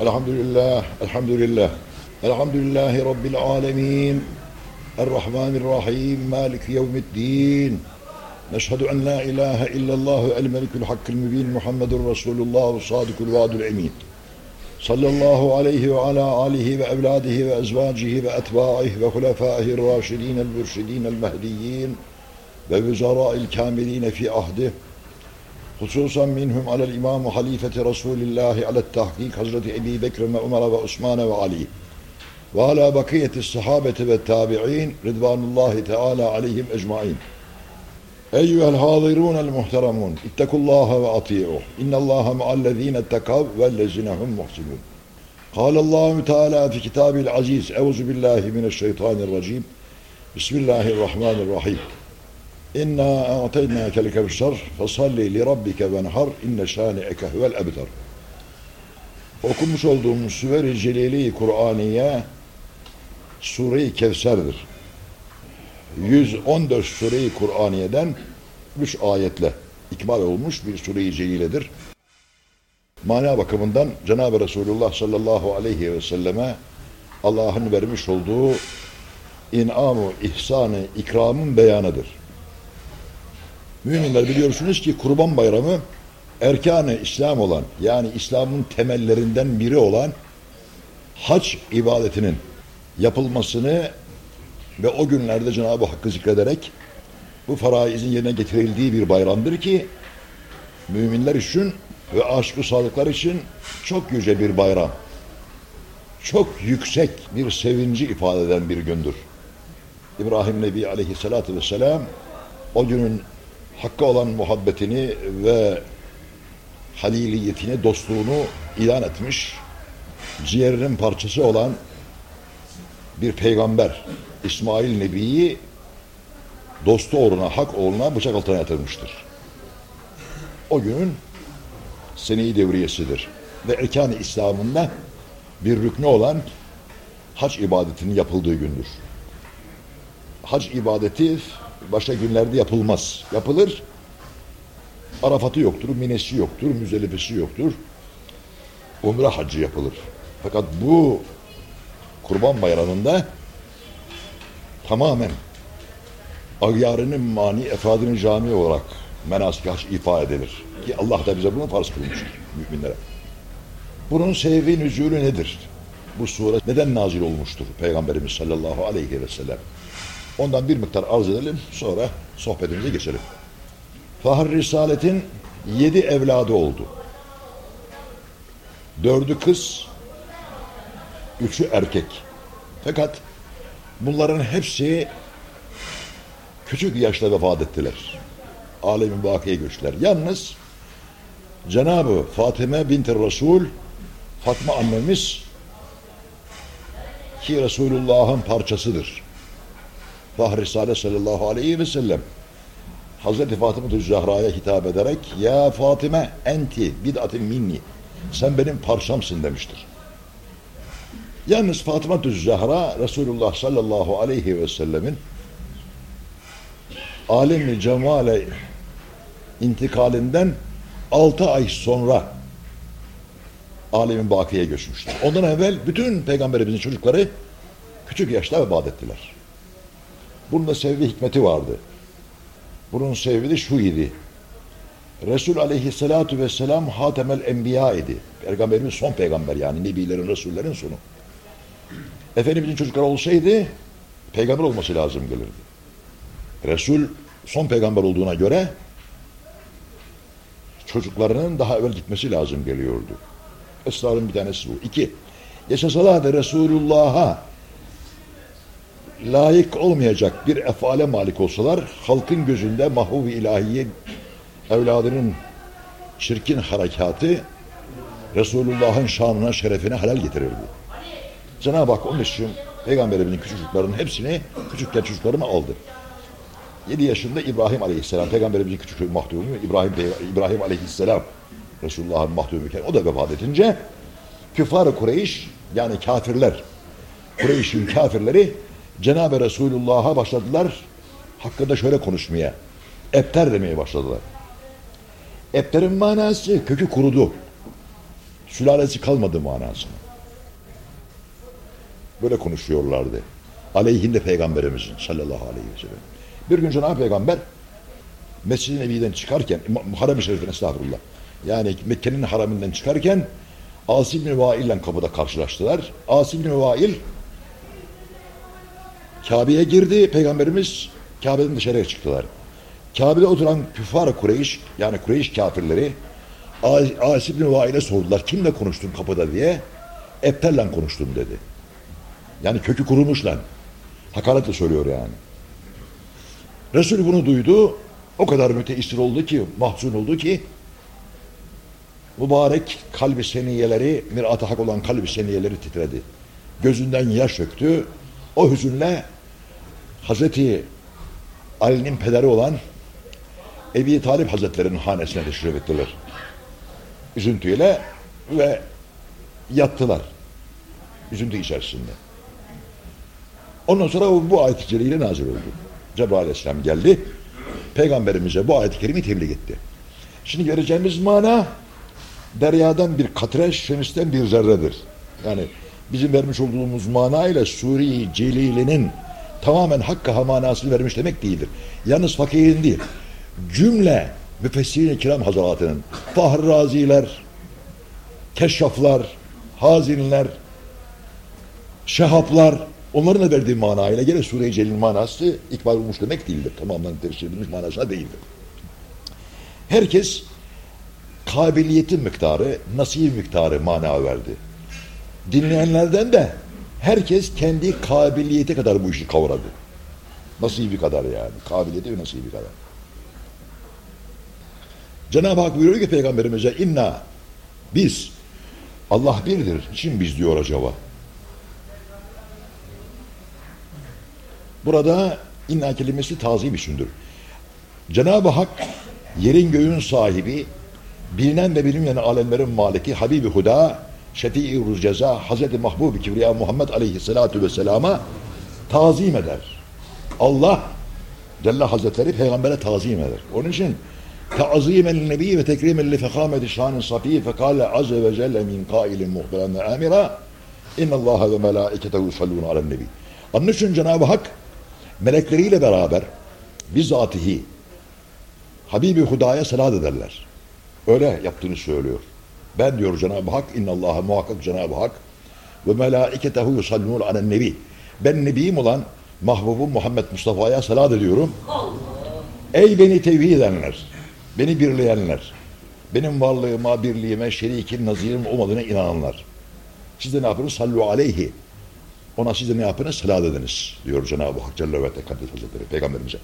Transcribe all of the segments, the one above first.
Elhamdülillah, elhamdülillah. Elhamdülillahi Rabbil alemin. Errahmanirrahim, Maliki yevmiddin. Neşhedü en la ilahe illallah el melikul hakkil mübin Muhammedur Resulullah sadıkul vaadul emin. Sallallahu aleyhi ve ala alihi ve evladihi ve ezvacihi ve etbaihi ve hulefaihi raşidin el mürşidin el mehdiyyin ve vüzara'il kamilin fi ahdi hususan minhum alel imamu halifeti Resulillahi alet tahkik Hazreti Ebi Bekir ve Ömer ve Osman ve Ali. Ve ala bakiyeti sahabeti ve tabi'in ridvanullahi teala aleyhim ecmain. Eyyühel hâzirûnel muhteramun ittekullâhe ve ati'uh innallâhe ma'allezîne tekav vellezinehum muhsinûn. Kâlallâhu Teala fi kitâbil aziz. Euzu billahi mineşşeytanirracim Bismillahirrahmanirrahim İnna a'teynâkel kevser fesalli li rabbike venhar inne şâni'eke huvel ebtar. Okumuş olduğumuz Süver-i Celili Kur'aniye Sure-i Kevser'dir. 114 Sure-i Kur'aniye'den 3 ayetle ikmal olmuş bir Sure-i Celile'dir. Mana bakımından Cenab-ı Resulullah sallallahu aleyhi ve selleme Allah'ın vermiş olduğu inamı, ihsanı, ikramın beyanıdır. Müminler biliyorsunuz ki Kurban Bayramı erkanı İslam olan yani İslam'ın temellerinden biri olan hac ibadetinin yapılmasını ve o günlerde Cenab-ı Hakk'ı zikrederek bu faraizin yerine getirildiği bir bayramdır ki müminler için ve aşkı sadıklar için çok yüce bir bayram. Çok yüksek bir sevinci ifade eden bir gündür. İbrahim Nebi aleyhissalatü vesselam o günün Hakk'a olan muhabbetini ve haliliyetini, dostluğunu ilan etmiş, ciğerinin parçası olan bir peygamber İsmail Nebi'yi dostu uğruna, hak uğruna bıçak altına yatırmıştır. O günün seneyi devriyesidir. Ve erkan-ı İslam'ında bir rüknü olan hac ibadetinin yapıldığı gündür. Hac ibadeti başka günlerde yapılmaz. Yapılır. Arafat'ı yoktur, Minesi yoktur, Müzelifesi yoktur. Umre hacı yapılır. Fakat bu Kurban Bayramı'nda tamamen agyarının mani efradının cami olarak menasik hac ifa edilir. Ki Allah da bize bunu farz kılmıştır müminlere. Bunun sebebi nüzulü nedir? Bu sure neden nazil olmuştur Peygamberimiz sallallahu aleyhi ve sellem? Ondan bir miktar arz edelim sonra sohbetimize geçelim. Fahri Risalet'in yedi evladı oldu. Dördü kız, üçü erkek. Fakat bunların hepsi küçük yaşta vefat ettiler. Alemin bakiye göçler. Yalnız Cenab-ı Fatime binti Resul Fatma annemiz ki Resulullah'ın parçasıdır. Fahri Risale sallallahu aleyhi ve sellem Hazreti Fatıma Zahra'ya hitap ederek ya Fatime enti bid'atin minni sen benim parçamsın demiştir. Yalnız Fatıma Zahra Resulullah sallallahu aleyhi ve sellemin alemi cemale intikalinden altı ay sonra alemin bakiye göçmüştür. Ondan evvel bütün peygamberimizin çocukları küçük yaşta vefat ettiler. Bunun da sebebi hikmeti vardı. Bunun sebebi de şu idi. Resul aleyhissalatu vesselam hatemel enbiya idi. Peygamberimiz son peygamber yani nebilerin, resullerin sonu. Efendimizin çocukları olsaydı peygamber olması lazım gelirdi. Resul son peygamber olduğuna göre çocuklarının daha evvel gitmesi lazım geliyordu. Esrarın bir tanesi bu. İki, yaşasalar da Resulullah'a layık olmayacak bir efale malik olsalar halkın gözünde mahvu ilahiye evladının çirkin harekatı Resulullah'ın şanına şerefine halal getirirdi. Cenab-ı Hak onun için peygamberimizin küçük çocuklarının hepsini küçükken çocuklarını aldı. 7 yaşında İbrahim Aleyhisselam peygamberimizin küçük mahdumu İbrahim İbrahim Aleyhisselam Resulullah'ın mahdumuyken o da vefat edince küffar Kureyş yani kafirler Kureyş'in kafirleri Cenab-ı Resulullah'a başladılar hakkında şöyle konuşmaya. Epter demeye başladılar. Epterin manası kökü kurudu. Sülalesi kalmadı manasını. Böyle konuşuyorlardı. Aleyhinde Peygamberimizin sallallahu aleyhi ve sellem. Bir gün Cenab-ı Peygamber Mescid-i Nebi'den çıkarken, Harem-i Şerif'in estağfurullah. Yani Mekke'nin haraminden çıkarken Asim bin Vail ile kapıda karşılaştılar. Asim bin Vail Kabe'ye girdi. Peygamberimiz Kabe'den dışarıya çıktılar. Kabe'de oturan küffar Kureyş yani Kureyş kafirleri Asim bin Vail'e sordular. Kimle konuştun kapıda diye. Ebter'le konuştum dedi. Yani kökü kurumuş lan. Hakaretle söylüyor yani. Resul bunu duydu. O kadar müteessir oldu ki, mahzun oldu ki mübarek kalbi seniyeleri, mirat-ı hak olan kalbi seniyeleri titredi. Gözünden yaş döktü. O hüzünle Hazreti Ali'nin pederi olan Ebi Talip Hazretleri'nin hanesine teşrif ettiler. Üzüntüyle ve yattılar. Üzüntü içerisinde. Ondan sonra bu ayet-i celile nazil oldu. Cebrail Aleyhisselam geldi. Peygamberimize bu ayet-i kerimi tebliğ etti. Şimdi göreceğimiz mana deryadan bir katre, şemisten bir zerredir. Yani bizim vermiş olduğumuz mana ile Suri Celile'nin tamamen hakka manasını vermiş demek değildir. Yalnız fakirin değil. Cümle müfessirin kiram hazaratının Fahri Raziler, Keşşaflar, Hazinler, Şehaplar onların da verdiği manayla gene Sure-i Celil manası ikbal olmuş demek değildir. Tamamen tefsir edilmiş manasına değildir. Herkes kabiliyetin miktarı, nasip miktarı mana verdi. Dinleyenlerden de herkes kendi kabiliyeti kadar bu işi kavradı. Nasibi kadar yani. Kabiliyeti ve nasibi kadar. Cenab-ı Hak buyuruyor ki Peygamberimize inna biz Allah birdir. Kim biz diyor acaba? Burada inna kelimesi tazi biçimdir. Cenab-ı Hak yerin göğün sahibi, bilinen ve bilinmeyen alemlerin maliki Habibi Huda, Şefii Ceza, Hazreti Mahbub-i Kibriya Muhammed Aleyhisselatü Vesselam'a tazim eder. Allah Celle Hazretleri peygambere tazim eder. Onun için ta'zimen nebi ve tekrimen li fekameti şanin safi fekale azze ve celle min kailin muhberen ve amira innallaha ve melaiketehu yusallun alen nebi. Onun için Cenab-ı Hak melekleriyle beraber bizatihi Habibi Huda'ya salat ederler. Öyle yaptığını söylüyor. Ben diyor Cenab-ı Hak innallaha muhakkak Cenab-ı Hak ve melaiketehu yusallun alen nebi. Ben nebiyim olan mahbubum Muhammed Mustafa'ya salat ediyorum. Ey beni tevhid edenler, beni birleyenler, benim varlığıma, birliğime, şerikim, nazirim olmadığına inananlar. Siz de ne yapınız? Sallu aleyhi. Ona siz de ne yapınız? Salat ediniz diyor Cenab-ı Hak Celle ve Tekaddes Hazretleri Peygamberimize.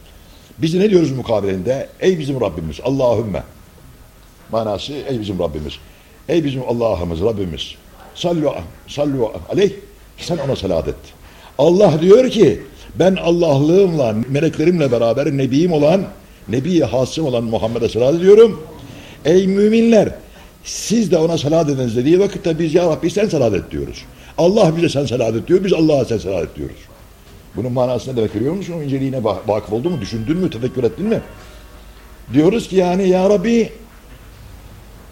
Biz de ne diyoruz mukabilinde? Ey bizim Rabbimiz Allahümme. Manası ey bizim Rabbimiz. Ey bizim Allah'ımız Rabbimiz. Sallu, sallu aleyh. Sen ona salat et. Allah diyor ki ben Allah'lığımla, meleklerimle beraber nebiyim olan, nebiye hasım olan Muhammed'e salat ediyorum. Ey müminler siz de ona salat ediniz dediği vakitte biz ya Rabbi sen salat et diyoruz. Allah bize sen salat et diyor, biz Allah'a sen salat et diyoruz. Bunun manasını demek biliyor musun? O inceliğine vakıf oldun mu? Düşündün mü? Tefekkür ettin mi? Diyoruz ki yani ya Rabbi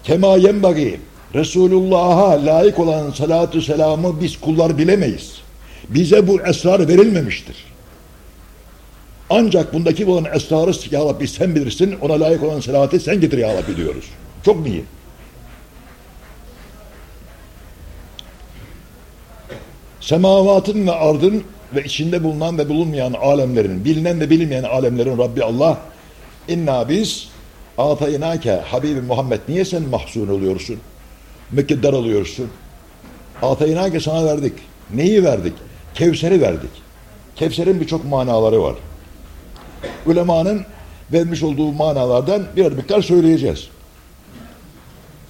kema yenbagi Resulullah'a layık olan salatü selamı biz kullar bilemeyiz. Bize bu esrar verilmemiştir. Ancak bundaki olan esrarı ya Rabbi sen bilirsin, ona layık olan salatı sen getir ya Rabbi diyoruz. Çok iyi? Semavatın ve ardın ve içinde bulunan ve bulunmayan alemlerin, bilinen ve bilinmeyen alemlerin Rabbi Allah, inna biz ataynake Habibi Muhammed niye sen mahzun oluyorsun? Mükkedder oluyorsun. Ataynake sana verdik. Neyi verdik? Kevser'i verdik. Kevser'in birçok manaları var. Ulemanın vermiş olduğu manalardan birer miktar söyleyeceğiz.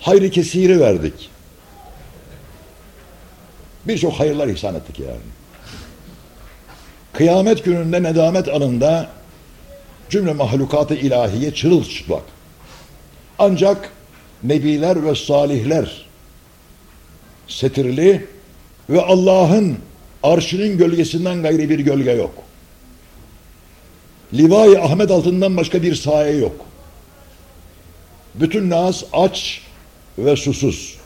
Hayri kesiri verdik. Birçok hayırlar ihsan ettik yani. Kıyamet gününde nedamet anında cümle mahlukatı ilahiye çırılçıplak. Ancak nebiler ve salihler setirli ve Allah'ın arşının gölgesinden gayri bir gölge yok. Livai Ahmet altından başka bir saye yok. Bütün nas aç ve susuz.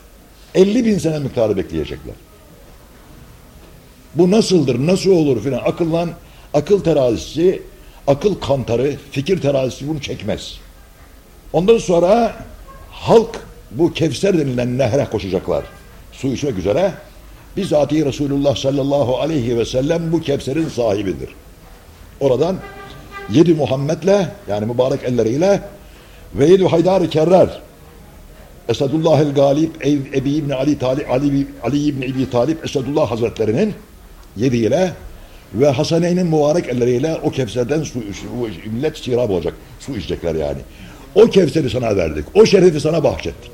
50 bin sene miktarı bekleyecekler. Bu nasıldır, nasıl olur filan akıllan, akıl terazisi, akıl kantarı, fikir terazisi bunu çekmez. Ondan sonra halk bu Kevser denilen nehre koşacaklar. Su içmek üzere. Bizatihi Resulullah sallallahu aleyhi ve sellem bu Kevser'in sahibidir. Oradan yedi Muhammed'le yani mübarek elleriyle ve yedi Haydar-ı Kerrer Esadullah el Galip Ebi İbni Ali, Talib, Ali, Ali İbni Ebi Talip Esadullah Hazretlerinin yediyle ve Hasaneyn'in mübarek elleriyle o Kevser'den su, millet sirab olacak. Su içecekler yani. O Kevser'i sana verdik. O şerefi sana bahşettik.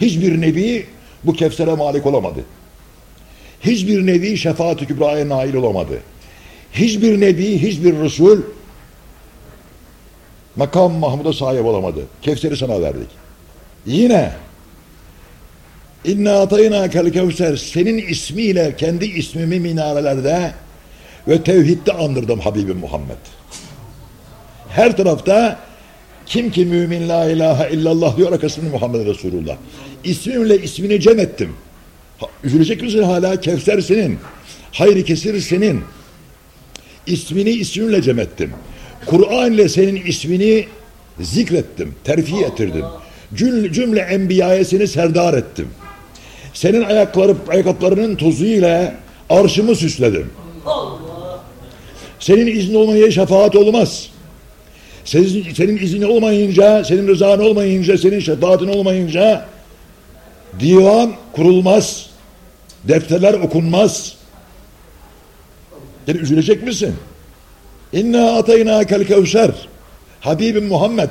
Hiçbir nebi bu Kevser'e malik olamadı. Hiçbir nebi şefaat-ı kübraya nail olamadı. Hiçbir nebi, hiçbir Resul makam Mahmud'a sahip olamadı. Kevser'i sana verdik. Yine İnna atayna kel kevser senin ismiyle kendi ismimi minarelerde ve tevhidde andırdım Habibim Muhammed. Her tarafta kim ki mümin la ilahe illallah diyor arkasında Muhammed Resulullah. İsmimle ismini cem ettim. Üzülecek misin hala? Kevser senin. Hayri kesir senin. İsmini ismimle cem ettim. Kur'an ile senin ismini zikrettim, terfi ettirdim. Cümle, enbiyaya serdar ettim. Senin ayakları, ayakkabılarının tozuyla arşımı süsledim. Senin izin olmayınca şefaat olmaz. Senin, senin izin olmayınca, senin rızan olmayınca, senin şefaatin olmayınca divan kurulmaz. Defterler okunmaz. Yani üzülecek misin? İnna atayna kel kevser. Habibim Muhammed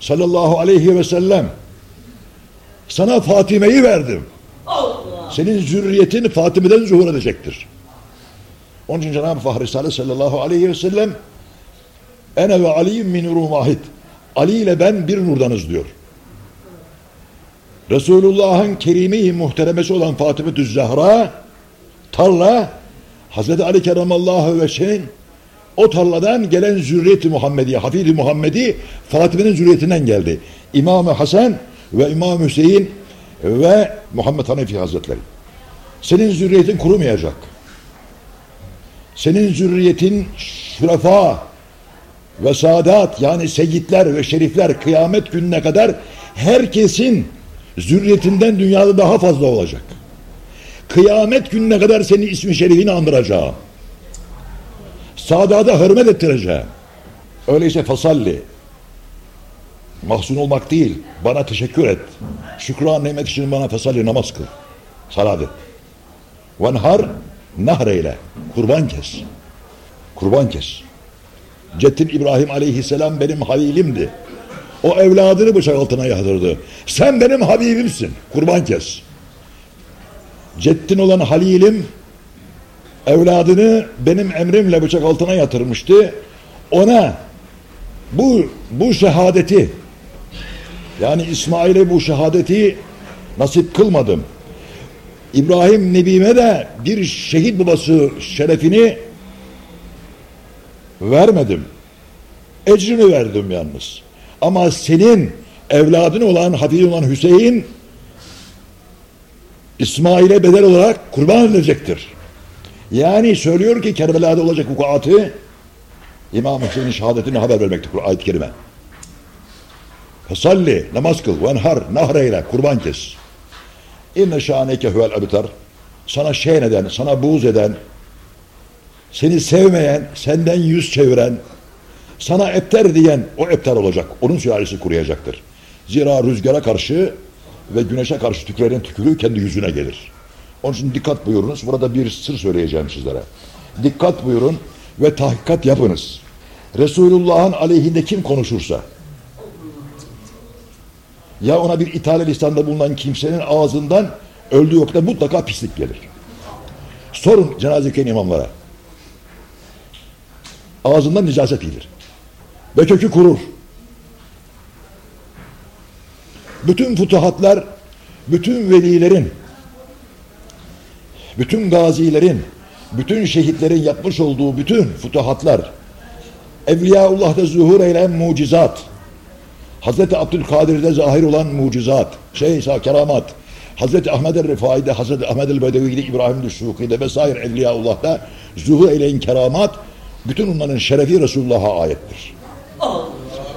sallallahu aleyhi ve sellem sana Fatime'yi verdim. Senin zürriyetin Fatime'den zuhur edecektir. Onun için Cenab-ı Fahri sallallahu aleyhi ve sellem Ene ve Ali'yim min nurun vahid. Ali ile ben bir nurdanız diyor. Resulullah'ın kerimi muhteremesi olan Fatıma Zahra tarla Hazreti Ali Keremallahu ve şeyin o tarladan gelen zürriyeti Muhammedi, Hafid-i Muhammedi Fatime'nin zürriyetinden geldi. İmam-ı Hasan ve İmam Hüseyin ve Muhammed Hanefi Hazretleri. Senin zürriyetin kurumayacak. Senin zürriyetin şürefa ve saadat yani seyitler ve şerifler kıyamet gününe kadar herkesin zürriyetinden dünyada daha fazla olacak. Kıyamet gününe kadar senin ismi şerifini andıracağım. Sadada hürmet ettireceğim. Öyleyse fasalli. Mahzun olmak değil. Bana teşekkür et. Şükran nimet için bana fasalli namaz kıl. Salat et. Venhar nahreyle. Kurban kes. Kurban kes. Ceddin İbrahim aleyhisselam benim halilimdi. O evladını bıçak altına yatırdı. Sen benim Habibimsin. Kurban kes. Ceddin olan halilim evladını benim emrimle bıçak altına yatırmıştı. Ona bu bu şehadeti yani İsmail'e bu şehadeti nasip kılmadım. İbrahim Nebime de bir şehit babası şerefini vermedim. Ecrini verdim yalnız. Ama senin evladın olan Hafiz'in olan Hüseyin İsmail'e bedel olarak kurban edilecektir. Yani söylüyor ki Kerbela'da olacak vukuatı İmam Hüseyin'in şehadetini haber vermektir ayet-i kerime. Fesalli, namaz kıl, venhar, nahreyle, kurban kes. İnne şaneke huvel abtar. Sana şeyen eden, sana buğz eden, seni sevmeyen, senden yüz çeviren, sana epter diyen o epter olacak. Onun sülalesi kuruyacaktır. Zira rüzgara karşı ve güneşe karşı tükürenin tükürüğü kendi yüzüne gelir. Onun için dikkat buyurunuz. Burada bir sır söyleyeceğim sizlere. Dikkat buyurun ve tahkikat yapınız. Resulullah'ın aleyhinde kim konuşursa ya ona bir ithal listanda bulunan kimsenin ağzından öldüğü vakitte mutlaka pislik gelir. Sorun cenazeken imamlara. Ağzından nicaset gelir. Ve kökü kurur. Bütün futuhatlar, bütün velilerin bütün gazilerin, bütün şehitlerin yapmış olduğu bütün futuhatlar, Evliyaullah'da zuhur eyleyen mucizat, Hazreti Abdülkadir'de zahir olan mucizat, şey keramat, Hazreti Ahmed el-Rifai'de, Hazreti Ahmed el-Bedevi'de, İbrahim el-Suki'de vesaire Evliyaullah'da zuhur eyleyen keramat bütün onların şerefi Resulullah'a ayettir.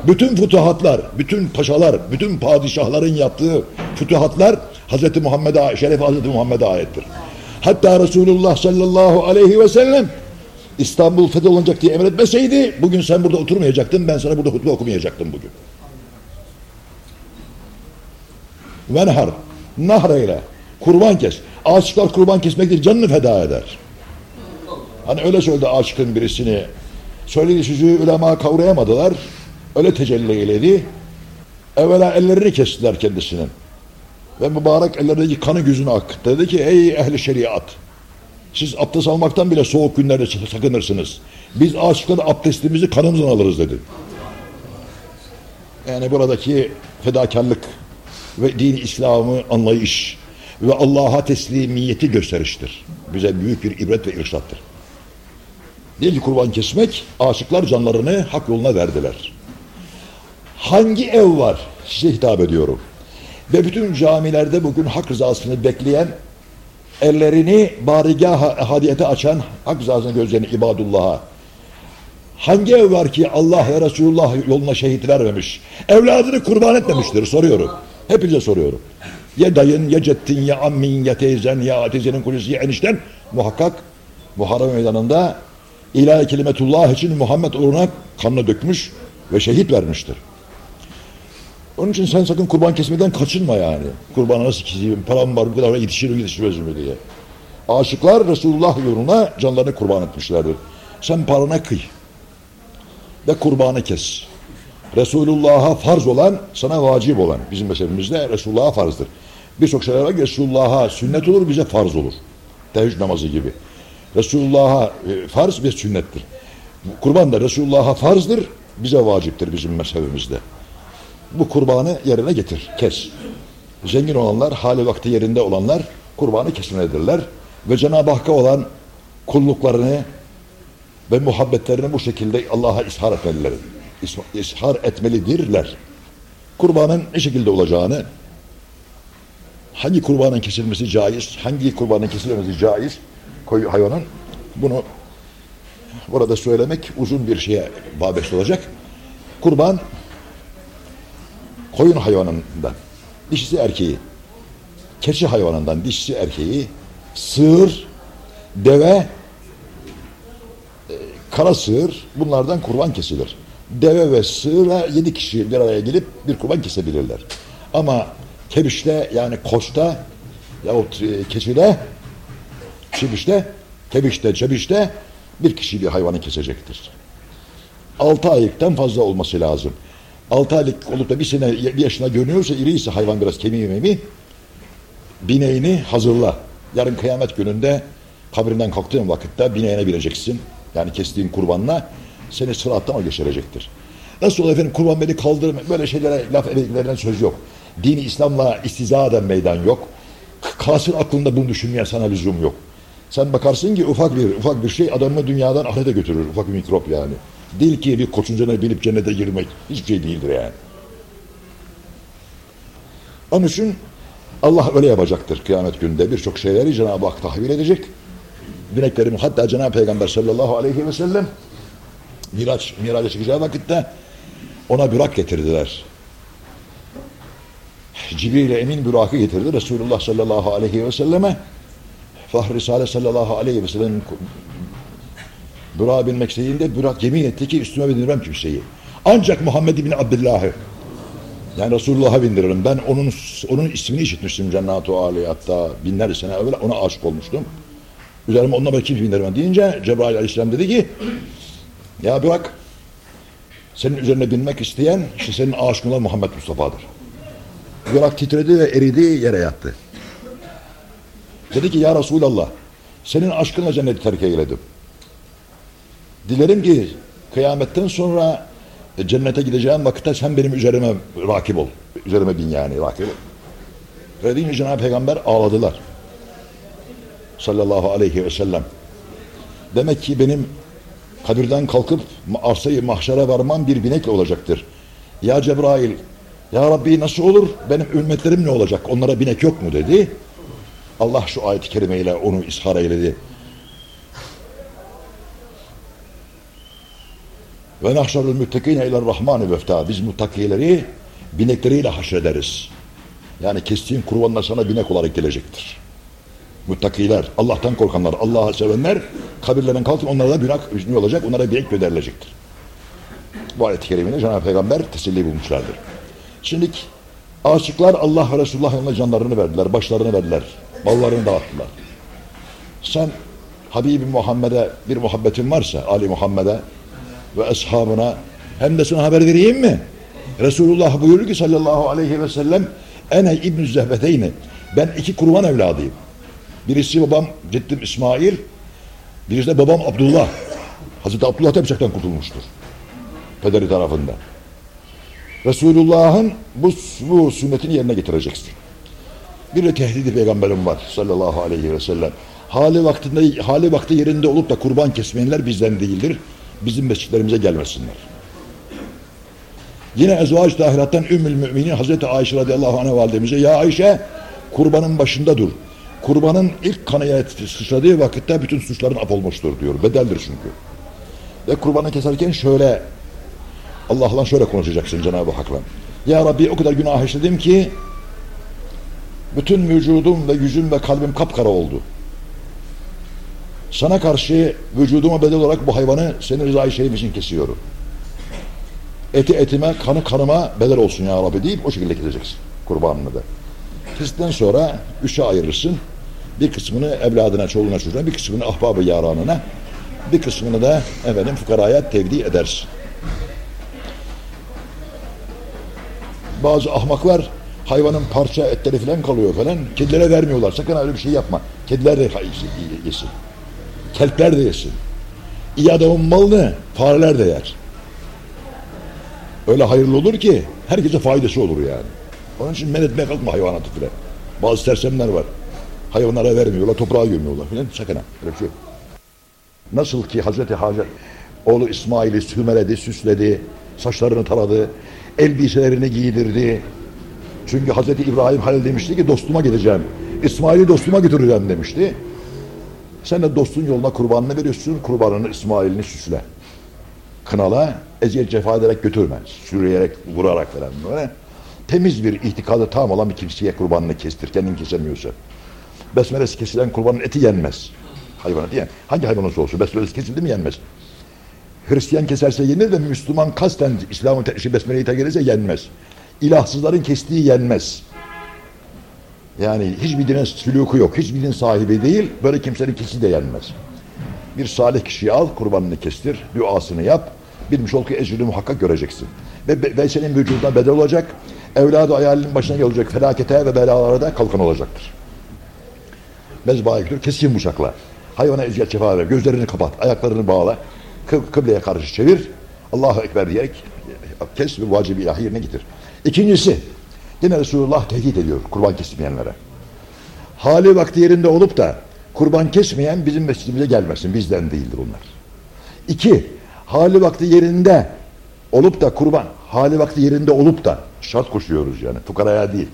Bütün fütuhatlar, bütün paşalar, bütün padişahların yaptığı fütuhatlar Hazreti Muhammed'e, şeref Hazreti Muhammed'e ayettir. Hatta Resulullah sallallahu aleyhi ve sellem İstanbul fetholunacak diye emretmeseydi bugün sen burada oturmayacaktın, ben sana burada hutbe okumayacaktım bugün. Venhar, nahr eyle, kurban kes. Aşıklar kurban kesmek değil, canını feda eder. Hani öyle söyledi aşıkın birisini. Söylediği sözü ulema kavrayamadılar. Öyle tecelli eyledi. Evvela ellerini kestiler kendisinin. Ve mübarek ellerindeki kanı gözüne akıttı. Dedi ki ey ehli şeriat. Siz abdest almaktan bile soğuk günlerde sakınırsınız. Biz aşıklar abdestimizi kanımızdan alırız dedi. Yani buradaki fedakarlık ve din İslam'ı anlayış ve Allah'a teslimiyeti gösteriştir. Bize büyük bir ibret ve irşattır. Değil ki kurban kesmek, aşıklar canlarını hak yoluna verdiler. Hangi ev var? Size hitap ediyorum. Ve bütün camilerde bugün hak rızasını bekleyen, ellerini barigah hadiyete açan, hak rızasını gözlerini ibadullah'a. Hangi ev var ki Allah ve Resulullah yoluna şehit vermemiş? Evladını kurban etmemiştir soruyorum. Hepinize soruyorum. Ya dayın, ya cettin, ya ammin, ya teyzen, ya teyzenin kocası, ya enişten muhakkak Muharrem meydanında ilahi kelimetullah için Muhammed uğruna kanını dökmüş ve şehit vermiştir. Onun için sen sakın kurban kesmeden kaçınma yani. Kurbana nasıl keseyim, param var bu kadar yetişir mi yetişmez mi diye. Aşıklar Resulullah yoluna canlarını kurban etmişlerdir. Sen parana kıy ve kurbanı kes. Resulullah'a farz olan sana vacip olan bizim mezhebimizde Resulullah'a farzdır. Birçok şeyler var ki Resulullah'a sünnet olur bize farz olur. Teheccüd namazı gibi. Resulullah'a e, farz ve sünnettir. Kurban da Resulullah'a farzdır, bize vaciptir bizim mezhebimizde. Bu kurbanı yerine getir, kes. Zengin olanlar, hali vakti yerinde olanlar kurbanı kesmenedirler. Ve Cenab-ı Hakk'a olan kulluklarını ve muhabbetlerini bu şekilde Allah'a ishar etmeliler. İshar etmelidirler. Kurbanın ne şekilde olacağını, hangi kurbanın kesilmesi caiz, hangi kurbanın kesilmesi caiz, koyu hayvanın bunu burada söylemek uzun bir şeye babest olacak. Kurban koyun hayvanından dişisi erkeği, keçi hayvanından dişisi erkeği, sığır, deve, e, kara sığır bunlardan kurban kesilir. Deve ve sığıra yedi kişi bir araya gelip bir kurban kesebilirler. Ama kebişte yani koçta yahut e, keçide çibişte, kebişte, çebişte bir kişi bir hayvanı kesecektir. Altı aylıktan fazla olması lazım. Altı aylık olup da bir sene bir yaşına görünüyorsa iriyse hayvan biraz kemiği memi bineğini hazırla. Yarın kıyamet gününde kabrinden kalktığın vakitte bineğine bineceksin. Yani kestiğin kurbanla seni sırattan geçirecektir. Nasıl olur efendim kurban beni kaldırma böyle şeylere laf edilen söz yok. Dini İslam'la istiza eden meydan yok. Kasır aklında bunu düşünmeye sana lüzum yok. Sen bakarsın ki ufak bir ufak bir şey adamı dünyadan ahirete götürür. Ufak bir mikrop yani. Değil ki bir koçuncana binip cennete girmek hiçbir şey değildir yani. Onun için Allah öyle yapacaktır kıyamet gününde. Birçok şeyleri Cenab-ı Hak tahvil edecek. Bineklerimi hatta Cenab-ı Peygamber sallallahu aleyhi ve sellem Miraç, Miraç'a çıkacağı vakitte ona bürak getirdiler. Cibril Emin bürakı getirdi. Resulullah sallallahu aleyhi ve selleme Fahri Risale sallallahu aleyhi ve sellem Burak'a binmek istediğinde Burak yemin etti ki üstüme bindirmem kimseyi. Ancak Muhammed bin Abdullah'ı yani Resulullah'a bindiririm. Ben onun onun ismini işitmiştim Cennet-u Ali hatta binlerce sene evvel ona aşık olmuştum. Üzerime onunla ben kimse bindirmem deyince Cebrail aleyhisselam dedi ki ya Burak senin üzerine binmek isteyen işte senin aşkın olan Muhammed Mustafa'dır. Burak titredi ve eridi yere yattı. Dedi ki ya Resulallah senin aşkınla cenneti terk eyledim. Dilerim ki kıyametten sonra e, cennete gideceğim vakitte sen benim üzerime rakip ol. Üzerime bin yani rakip ol. Öyle deyince Cenab-ı Peygamber ağladılar. Sallallahu aleyhi ve sellem. Demek ki benim kabirden kalkıp arsayı mahşere varmam bir binekle olacaktır. Ya Cebrail Ya Rabbi nasıl olur? Benim ümmetlerim ne olacak? Onlara binek yok mu dedi. Allah şu ayet-i kerimeyle onu ishar eyledi. Ve nahşarul müttekine iler rahmani vefta. Biz muttakileri binekleriyle haşrederiz. Yani kestiğin kurbanlar sana binek olarak gelecektir. Muttakiler, Allah'tan korkanlar, Allah'a sevenler kabirlerden kalkıp onlara da binek ne olacak? Onlara binek gönderilecektir. Bu ayet-i kerimini Cenab-ı Peygamber teselli bulmuşlardır. Şimdi aşıklar Allah ve Resulullah yolunda canlarını verdiler, başlarını verdiler, mallarını dağıttılar. Sen Habibi Muhammed'e bir muhabbetin varsa, Ali Muhammed'e ve ashabına hem de sana haber vereyim mi? Resulullah buyurdu ki sallallahu aleyhi ve sellem ene İbn-i Zehbeteyni ben iki kurban evladıyım. Birisi babam Ciddim İsmail, birisi de babam Abdullah. Hazreti Abdullah da bıçaktan kurtulmuştur. Pederi tarafında. Resulullah'ın bu, bu sünnetini yerine getireceksin. Bir de tehdidi peygamberim var sallallahu aleyhi ve sellem. Hali vaktinde hali vakti yerinde olup da kurban kesmeyenler bizden değildir. Bizim mescitlerimize gelmesinler. Yine ezvaç dahirattan Ümmül Müminin Hazreti Ayşe radıyallahu anh validemize ya Ayşe kurbanın başında dur. Kurbanın ilk kanıya sıçradığı vakitte bütün suçların af olmuştur diyor. Bedeldir çünkü. Ve kurbanı keserken şöyle Allah'la şöyle konuşacaksın Cenab-ı Hak'la. Ya Rabbi o kadar günah işledim ki bütün vücudum ve yüzüm ve kalbim kapkara oldu. Sana karşı vücuduma bedel olarak bu hayvanı senin rızayı şerif için kesiyorum. Eti etime, kanı kanıma bedel olsun ya Rabbi deyip o şekilde keseceksin kurbanını da. Kestikten sonra üçe ayırırsın. Bir kısmını evladına, çoluğuna, çocuğuna, bir kısmını ahbabı yaranına, bir kısmını da efendim fukaraya tevdi edersin. Bazı ahmaklar hayvanın parça etleri falan kalıyor falan. Kedilere vermiyorlar. Sakın öyle bir şey yapma. Kediler de yesin. Kelpler de yesin. İyi adamın malını fareler de yer. Öyle hayırlı olur ki herkese faydası olur yani. Onun için men etmeye kalkma hayvanatı filan. Bazı sersemler var. Hayvanlara vermiyorlar, toprağa gömüyorlar filan. Sakın ha. Öyle şey yok. Nasıl ki Hazreti Hacer oğlu İsmail'i sümeledi, süsledi, saçlarını taradı, elbiselerini giydirdi. Çünkü Hazreti İbrahim Halil demişti ki dostuma gideceğim. İsmail'i dostuma götüreceğim demişti. Sen de dostun yoluna kurbanını veriyorsun, kurbanını İsmail'ini süsle. Kınala, eziyet cefa ederek götürme. Sürüyerek, vurarak falan böyle. Temiz bir itikadı tam olan bir kimseye kurbanını kestir, kesemiyorsa. Besmelesi kesilen kurbanın eti yenmez. Hayvan eti yen. Hangi hayvan olsa olsun besmelesi kesildi mi yenmez. Hristiyan keserse yenir ve Müslüman kasten İslam'ın şey, besmeleyi gelirse yenmez. İlahsızların kestiği yenmez. Yani hiçbir dinin sülûku yok. Hiçbir din sahibi değil. Böyle kimsenin kesi de yenmez. Bir salih kişiyi al, kurbanını kestir, duasını yap. Bilmiş ol ki ecrini muhakkak göreceksin. Ve, ve senin vücuduna bedel olacak. Evladı ayarının başına gelecek felakete ve belalara da kalkan olacaktır. Mezbahaya götür, keskin bıçakla. Hayvana eziyet cefa ver. Gözlerini kapat, ayaklarını bağla. Kıb kıbleye karşı çevir. Allahu Ekber diyerek kes ve vacibi ilahi yerine getir. İkincisi, yine Resulullah tehdit ediyor kurban kesmeyenlere. Hali vakti yerinde olup da kurban kesmeyen bizim mescidimize gelmesin. Bizden değildir onlar. İki, hali vakti yerinde olup da kurban, hali vakti yerinde olup da şart koşuyoruz yani fukaraya değil.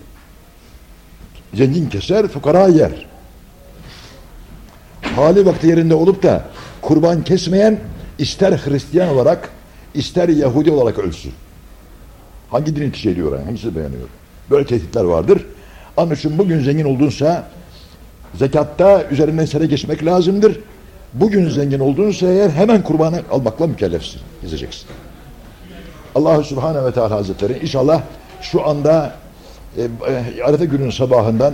Zengin keser, fukara yer. Hali vakti yerinde olup da kurban kesmeyen ister Hristiyan olarak ister Yahudi olarak ölsün. Hangi dini tişe ediyor yani? Hangisi beğeniyor? Böyle tehditler vardır. Onun için bugün zengin oldunsa zekatta üzerinden sene geçmek lazımdır. Bugün zengin olduğunsa eğer hemen kurbanı almakla mükellefsin. Gezeceksin. Allah Subhanahu ve Teala Hazretleri inşallah şu anda e, e, Arefe günün sabahından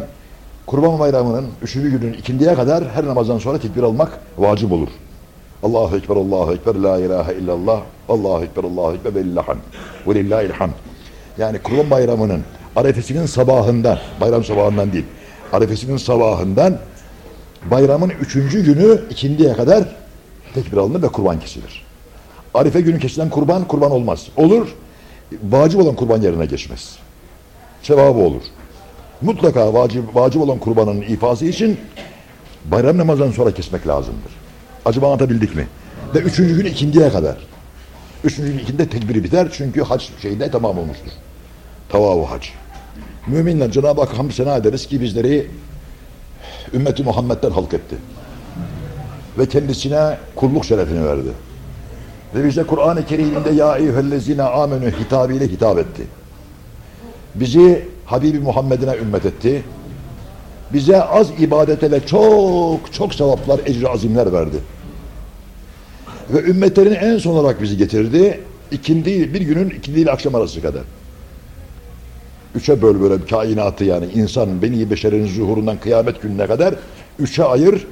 Kurban Bayramı'nın üçüncü günün ikindiye kadar her namazdan sonra tekbir almak vacip olur. Allahu Ekber, Allahu Ekber, La ilahe illallah, Allahu Ekber, Allahu Ekber ve lillahi hamd. Ve lillahil hamd. Yani Kurban Bayramı'nın Arefesinin sabahından, bayram sabahından değil, Arefesinin sabahından bayramın üçüncü günü ikindiye kadar tekbir alınır ve kurban kesilir. Arife günü kesilen kurban, kurban olmaz. Olur, vacip olan kurban yerine geçmez. Sevabı olur. Mutlaka vacip, vacip olan kurbanın ifası için bayram namazından sonra kesmek lazımdır. Acaba anlatabildik mi? Ve üçüncü gün ikindiye kadar. Üçüncü gün ikinde tekbiri biter çünkü hac şeyde tamam olmuştur. Tavavu hac. Müminler Cenab-ı Hak hamd sena ederiz ki bizleri ümmeti Muhammed'den halk etti. Ve kendisine kulluk şerefini verdi. Ve bize Kur'an-ı Kerim'inde ya eyyühellezine amenü hitabıyla hitap etti. Bizi Habibi Muhammed'ine ümmet etti. Bize az ibadetle çok çok sevaplar, ecri azimler verdi. Ve ümmetlerin en son olarak bizi getirdi. İkindi, bir günün ikindi ile akşam arası kadar. Üçe böl böyle kainatı yani insan beni beşerin zuhurundan kıyamet gününe kadar üçe ayır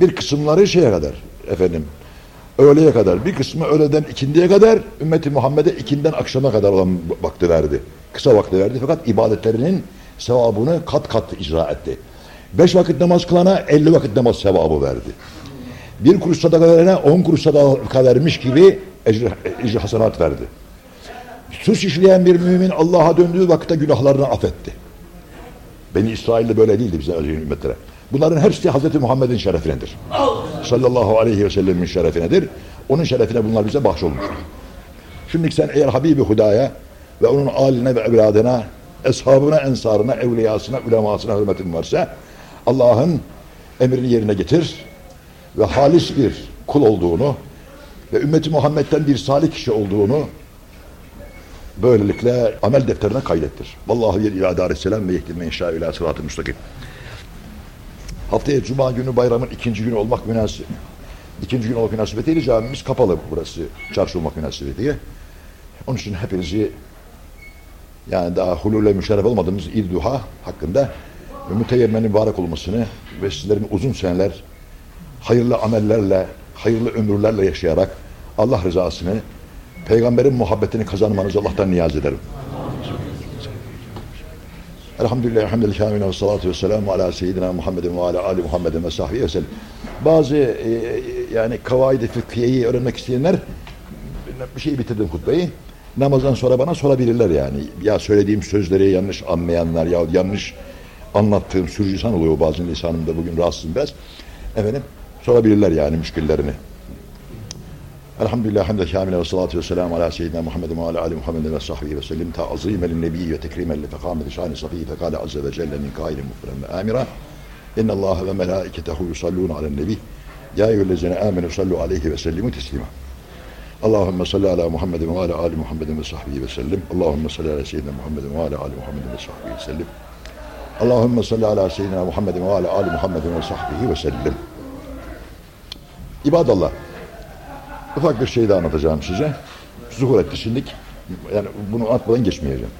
bir kısımları şeye kadar efendim öğleye kadar bir kısmı öğleden ikindiye kadar ümmeti Muhammed'e ikinden akşama kadar olan vakti verdi. Kısa vakti verdi fakat ibadetlerinin sevabını kat kat icra etti. Beş vakit namaz kılana elli vakit namaz sevabı verdi. Bir kuruş sadaka verene on kuruş sadaka vermiş gibi ecri, ecri hasanat verdi. Suç işleyen bir mümin Allah'a döndüğü vakitte günahlarını affetti. Beni İsrail'de böyle değildi bize ümmetlere. Bunların hepsi Hazreti Muhammed'in şerefinedir. Sallallahu aleyhi ve sellemin şerefinedir. Onun şerefine bunlar bize bahşolmuştur. Şimdi sen eğer Habibi Huda'ya ve onun aline ve evladına, eshabına, ensarına, evliyasına, ulemasına hürmetin varsa Allah'ın emrini yerine getir ve halis bir kul olduğunu ve ümmeti Muhammed'den bir salih kişi olduğunu böylelikle amel defterine kaydettir. Vallahu yer ila darisselam ve yehdime inşa ila sıratı müstakim. Haftaya Cuma günü bayramın ikinci günü olmak münasip. İkinci gün olmak münasebetiyle camimiz kapalı burası. Çarşı olmak münasebetiyle. Onun için hepinizi yani daha hulule müşerref olmadığımız İd Duha hakkında müteyemmenin mübarek olmasını ve sizlerin uzun seneler hayırlı amellerle, hayırlı ömürlerle yaşayarak Allah rızasını, peygamberin muhabbetini kazanmanızı Allah'tan niyaz ederim. Elhamdülillah, hamdül kâmine ve salatu ve selamu ala seyyidina Muhammedin ve ala ali Muhammedin ve sahbihi ve sellem. Bazı e, yani kavaid-i fıkhiyeyi öğrenmek isteyenler bir şey bitirdim hutbeyi. Namazdan sonra bana sorabilirler yani. Ya söylediğim sözleri yanlış anlayanlar ya yanlış anlattığım sürcüsan oluyor bazen lisanımda bugün rahatsızım biraz. Efendim sorabilirler yani müşkillerini. Elhamdülillah hamdü kâmile ve salatu ve selamu ala seyyidina Muhammedin ve ala ali Muhammedin ve sahbihi ve sellim. Ta'zîmen lin nebiyyi ve tekrimen li fekâmeti şâni safiyyi fekâle azze ve celle min kâilin muhbiren ve âmira inna Allah ve melâiketehu yusallûne alen nebi ya eyyühellezine âmenu sallu aleyhi ve sellimu teslima Allahümme salli ala Muhammedin ve ala ali Muhammedin ve sahbihi ve sellim. Allahümme salli ala seyyidina Muhammedin ve ala ali Muhammedin ve sahbihi ve sellim. Allahümme salli ala seyyidina Muhammedin ve ala ali Muhammedin ve sahbihi ve sellim. İbadallah Ufak bir şey de anlatacağım size. Zuhur etti şimdilik. Yani bunu atmadan geçmeyeceğim.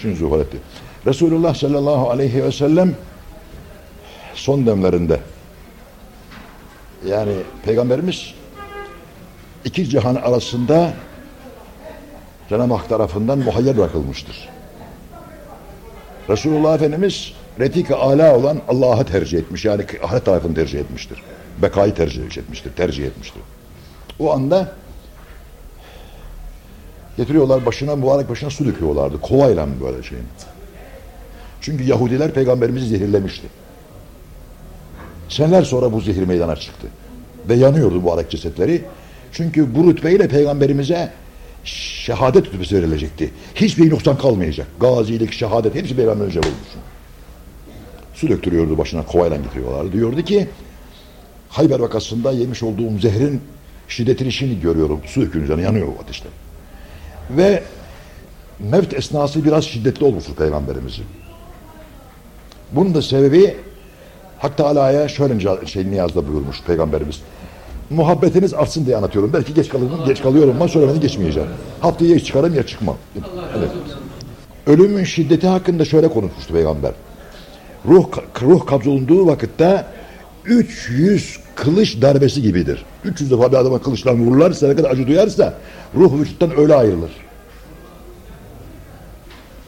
Şimdi zuhur etti. Resulullah sallallahu aleyhi ve sellem son demlerinde yani Peygamberimiz iki cihan arasında Cenab-ı Hak tarafından muhayyer bırakılmıştır. Resulullah Efendimiz retik-i ala olan Allah'ı tercih etmiş. Yani ahiret tarafını tercih etmiştir. Bekayı tercih etmiştir. Tercih etmiştir. O anda getiriyorlar başına mübarek başına su döküyorlardı. Kovayla mı böyle şeyin. Çünkü Yahudiler peygamberimizi zehirlemişti. Seneler sonra bu zehir meydana çıktı. Ve yanıyordu mübarek cesetleri. Çünkü bu rütbeyle peygamberimize şehadet rütbesi verilecekti. Hiçbir noksan kalmayacak. Gazilik, şehadet hepsi peygamber önce olmuş. Su döktürüyordu başına kovayla getiriyorlardı. Diyordu ki Hayber vakasında yemiş olduğum zehrin şiddetini şimdi görüyorum. Su dökülünce yanıyor bu ateşte. Ve mevt esnası biraz şiddetli olmuştur Peygamberimizin. Bunun da sebebi Hak Teala'ya şöyle şey niyazda buyurmuş Peygamberimiz. Muhabbetiniz artsın diye anlatıyorum. Belki geç kalıyorum, geç kalıyorum ama beni geçmeyeceğim. Haftaya ya çıkarım ya çıkmam. Evet. Ölümün şiddeti hakkında şöyle konuşmuştu Peygamber. Ruh, ruh kabzolunduğu vakitte 300 kılıç darbesi gibidir. 300 defa bir adama kılıçla vururlarsa ne kadar acı duyarsa ruh vücuttan öyle ayrılır.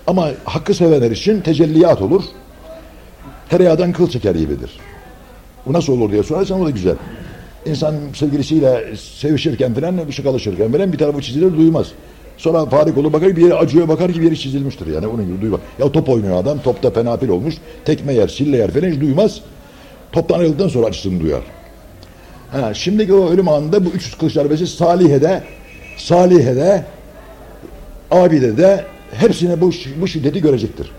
Ama hakkı sevenler için tecelliyat olur. Tereyağdan kıl çeker gibidir. Bu nasıl olur diye sorarsan o da güzel. İnsan sevgilisiyle sevişirken falan, şakalaşırken falan bir tarafı çizilir duymaz. Sonra farik olur bakar bir yere acıyor bakar ki bir yeri çizilmiştir yani onun gibi duymaz. Ya top oynuyor adam topta penapil olmuş tekme yer sille yer falan hiç duymaz. Toptan ayrıldıktan sonra acısını duyar. Ha, şimdiki o ölüm anında bu 300 kılıç darbesi Salihe'de Salihe'de Abide'de hepsine bu, bu şiddeti görecektir.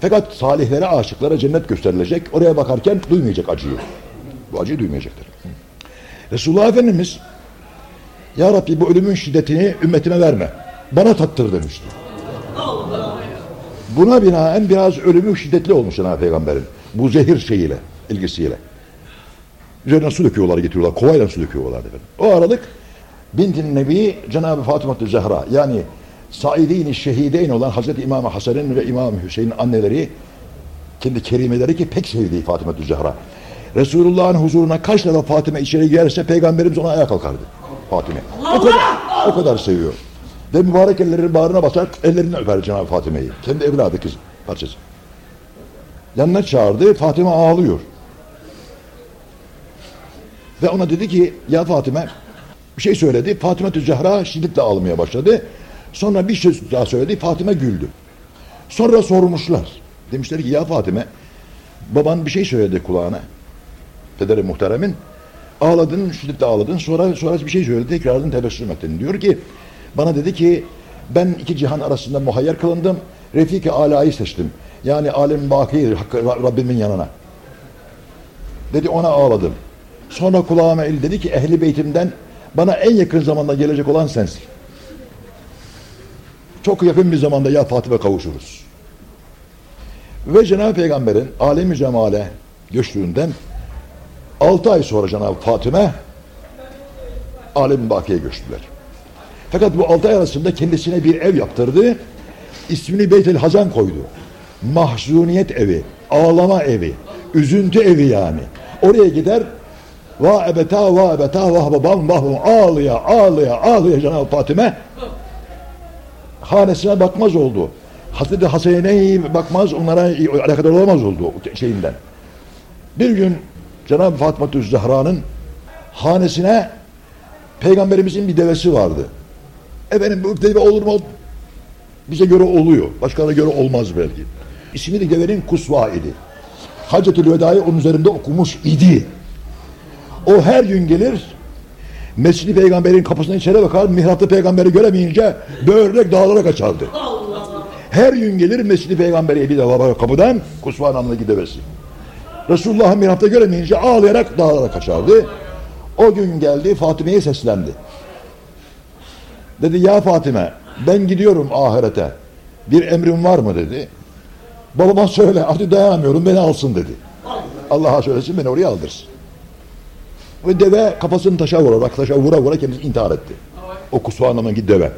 Fakat salihlere, aşıklara cennet gösterilecek. Oraya bakarken duymayacak acıyı. Bu acıyı duymayacaktır. Resulullah Efendimiz Ya Rabbi bu ölümün şiddetini ümmetime verme. Bana tattır demişti. Buna binaen biraz ölümü şiddetli olmuş Cenab-ı Peygamber'in. Bu zehir şeyiyle, ilgisiyle. Üzerine su döküyorlar, getiriyorlar. Kovayla su döküyorlar efendim. O aralık Bintin Nebi Cenab-ı Fatıma Zehra yani Saidin-i Şehideyn olan Hazreti İmam Hasan'ın ve İmam Hüseyin'in anneleri kendi kerimeleri ki pek sevdiği Fatıma Zehra. Resulullah'ın huzuruna kaç defa Fatıma içeri girerse peygamberimiz ona ayağa kalkardı. Fatıma. O kadar, o kadar seviyor. Ve mübarek ellerini bağrına basar, ellerini öper Cenab-ı Fatime'yi. Kendi evladı kız parçası. Yanına çağırdı, Fatıma ağlıyor. Ve ona dedi ki, ya Fatime, bir şey söyledi. Fatıma Zehra şiddetle ağlamaya başladı. Sonra bir şey daha söyledi, Fatime güldü. Sonra sormuşlar. Demişler ki, ya Fatime, baban bir şey söyledi kulağına. Pederi muhteremin. Ağladın, şiddetle ağladın. Sonra sonra bir şey söyledi, tekrardan tebessüm ettin. Diyor ki, bana dedi ki, ben iki cihan arasında muhayyer kılındım. Refik-i Ala'yı seçtim. Yani alem baki Rabbimin yanına. Dedi ona ağladım. Sonra kulağıma el dedi ki ehli beytimden bana en yakın zamanda gelecek olan sensin. Çok yakın bir zamanda ya Fatime kavuşuruz. Ve Cenab-ı Peygamber'in alemi cemale göçtüğünden 6 ay sonra Cenab-ı Fatime alem bakiye göçtüler. Fakat bu 6 ay arasında kendisine bir ev yaptırdı. İsmini Beytel Hazan koydu. Mahzuniyet evi, ağlama evi, üzüntü evi yani. Oraya gider va ebeta va ebeta vah babam vah babam ağlaya ağlaya ağlaya Cenab-ı Fatime hanesine bakmaz oldu. Hazreti Hasene'ye bakmaz onlara alakadar olamaz oldu şeyinden. Bir gün Cenab-ı Fatıma Zühra'nın hanesine peygamberimizin bir devesi vardı. Efendim bu deve olur mu? Bize göre oluyor. Başkalarına göre olmaz belki. İsmi de devenin Kusva idi. Hacetül Veda'yı onun üzerinde okumuş idi. O her gün gelir Mescid-i Peygamber'in kapısına içeri bakar, mihrapta peygamberi göremeyince böğürerek dağlara kaçardı. Her gün gelir Mescid-i Peygamber'e bir defa bakar kapıdan, Kusva namındaki devesi. Resulullah'ı mihrapta göremeyince ağlayarak dağlara kaçardı. O gün geldi, Fatime'ye seslendi. Dedi ya Fatime, ben gidiyorum ahirete. Bir emrin var mı dedi. Babama söyle, artık dayanamıyorum, beni alsın dedi. Allah'a söylesin, beni oraya aldırsın. Ve deve kafasını taşa vurarak, taşa vura vura kendisi intihar etti. O Kusva namındaki deve.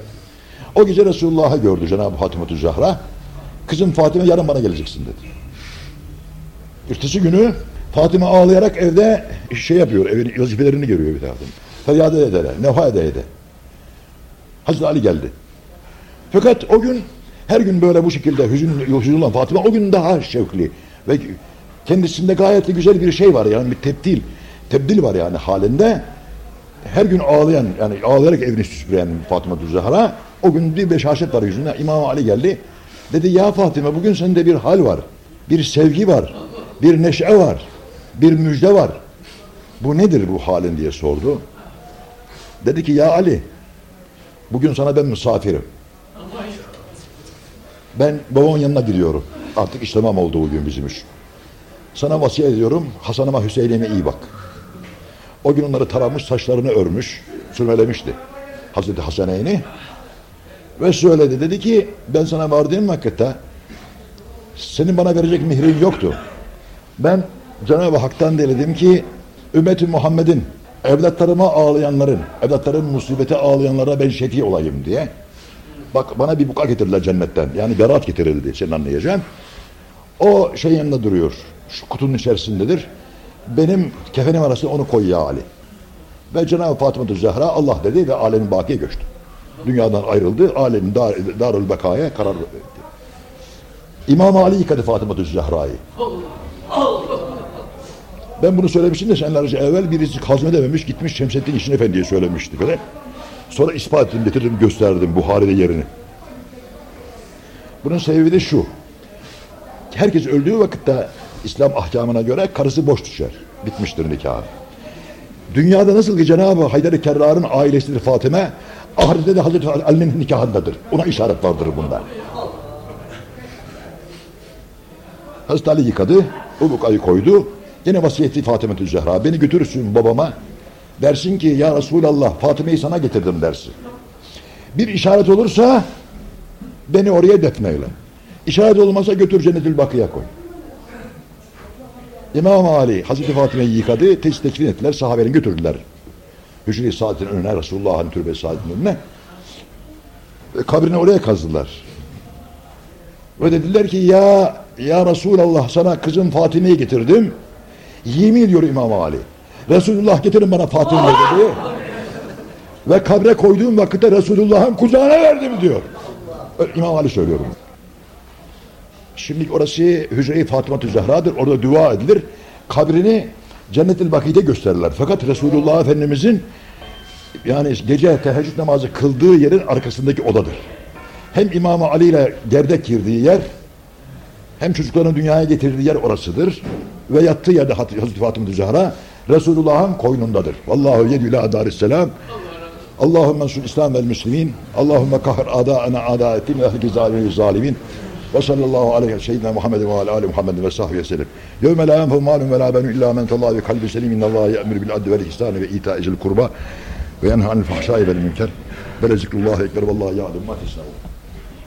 O gece Resulullah'ı gördü Cenab-ı Fatıma Zahra. Kızım Fatime yarın bana geleceksin dedi. Ertesi günü Fatıma ağlayarak evde şey yapıyor, evin vazifelerini görüyor bir taraftan. Feryat ede ede, nefa ede ede. Hazreti Ali geldi. Fakat o gün her gün böyle bu şekilde hüzün, hüzünlen Fatıma o gün daha şevkli ve kendisinde gayet güzel bir şey var yani bir tebdil, tebdil var yani halinde. Her gün ağlayan yani ağlayarak evini süpüren Fatıma Zahra o gün bir beşaşet var yüzünde. İmam Ali geldi. Dedi ya Fatıma bugün sende bir hal var. Bir sevgi var. Bir neşe var. Bir müjde var. Bu nedir bu halin diye sordu. Dedi ki ya Ali bugün sana ben misafirim. Ben babamın yanına gidiyorum. Artık iş tamam oldu bugün bizim iş. Sana vasiyet ediyorum Hasan'ıma Hüseyin'ime iyi bak. O gün onları taramış saçlarını örmüş sürmelemişti. Hazreti Hasaneyn'i ve söyledi dedi ki ben sana vardığım vakitte senin bana verecek mihrin yoktu. Ben Cenab-ı Hak'tan diledim ki ümmeti Muhammed'in evlatlarıma ağlayanların, evlatların musibete ağlayanlara ben şefi olayım diye. Bak bana bir buka getirdiler cennetten. Yani berat getirildi senin anlayacağın. O şey yanında duruyor. Şu kutunun içerisindedir. Benim kefenim arasında onu koy ya Ali. Ve Cenab-ı Fatıma Zehra Allah dedi ve alemin bakiye göçtü. Dünyadan ayrıldı. Alemin dar, darül bekaya karar verdi. İmam Ali yıkadı Fatıma Zehra'yı. Ben bunu söylemiştim de senelerce evvel birisi hazmedememiş gitmiş Şemsettin İşin Efendi'ye söylemişti falan. Sonra ispat ettim, getirdim, gösterdim Buhari'de yerini. Bunun sebebi de şu. Herkes öldüğü vakitte İslam ahkamına göre karısı boş düşer. Bitmiştir nikahı. Dünyada nasıl ki Cenab-ı Haydar-ı Kerrar'ın ailesidir Fatime, ahirette de Hazreti Ali'nin nikahındadır. Ona işaret vardır bunda. Hazreti Ali yıkadı, ubukayı koydu. Yine vasiyeti Fatime Zehra. Beni götürürsün babama. Dersin ki ya Resulallah Fatime'yi sana getirdim dersin. Bir işaret olursa beni oraya defneyle. İşaret olmasa götür Cennetül Bakı'ya koy. İmam Ali Hazreti Fatıma'yı yıkadı. Tes tekfin ettiler. Sahabenin götürdüler. Hücre-i Saadet'in önüne Resulullah'ın türbe saadetinin önüne. Ve kabrini oraya kazdılar. Ve dediler ki ya ya Resulallah sana kızım Fatime'yi getirdim. Yemin ediyor İmam Ali. Resulullah getirin bana Fatime dedi. Ve kabre koyduğum vakitte Resulullah'ın kucağına verdim diyor. İmam Ali söylüyorum. Şimdi orası Hücre-i Fatıma Zehra'dır. Orada dua edilir. Kabrini Cennet-i Baki'de gösterirler. Fakat Resulullah Efendimizin yani gece teheccüd namazı kıldığı yerin arkasındaki odadır. Hem İmam Ali ile gerdek girdiği yer hem çocuklarını dünyaya getirdiği yer orasıdır. Ve yattığı yerde Hazreti Fatıma Zehra Resulullah'ın koynundadır. Vallahu yedü ila darisselam. Allahümme sul İslam vel Müslimin. Allahümme kahir adaena adaetin ve ehli zalimin zalimin. Ve sallallahu aleyhi ve seyyidina Muhammedin ve ala ali Muhammedin ve sahbihi ve sellem. Yevme la yenfu malun ve la benu illa men tallahi kalbi selim. İnnallâhe ye'mir bil adli vel ihsani ve ita'i zil kurba ve yenha anil fahşai vel münker. Ve rezikrullahi ekber vallahi ya'lem ma tesnavun.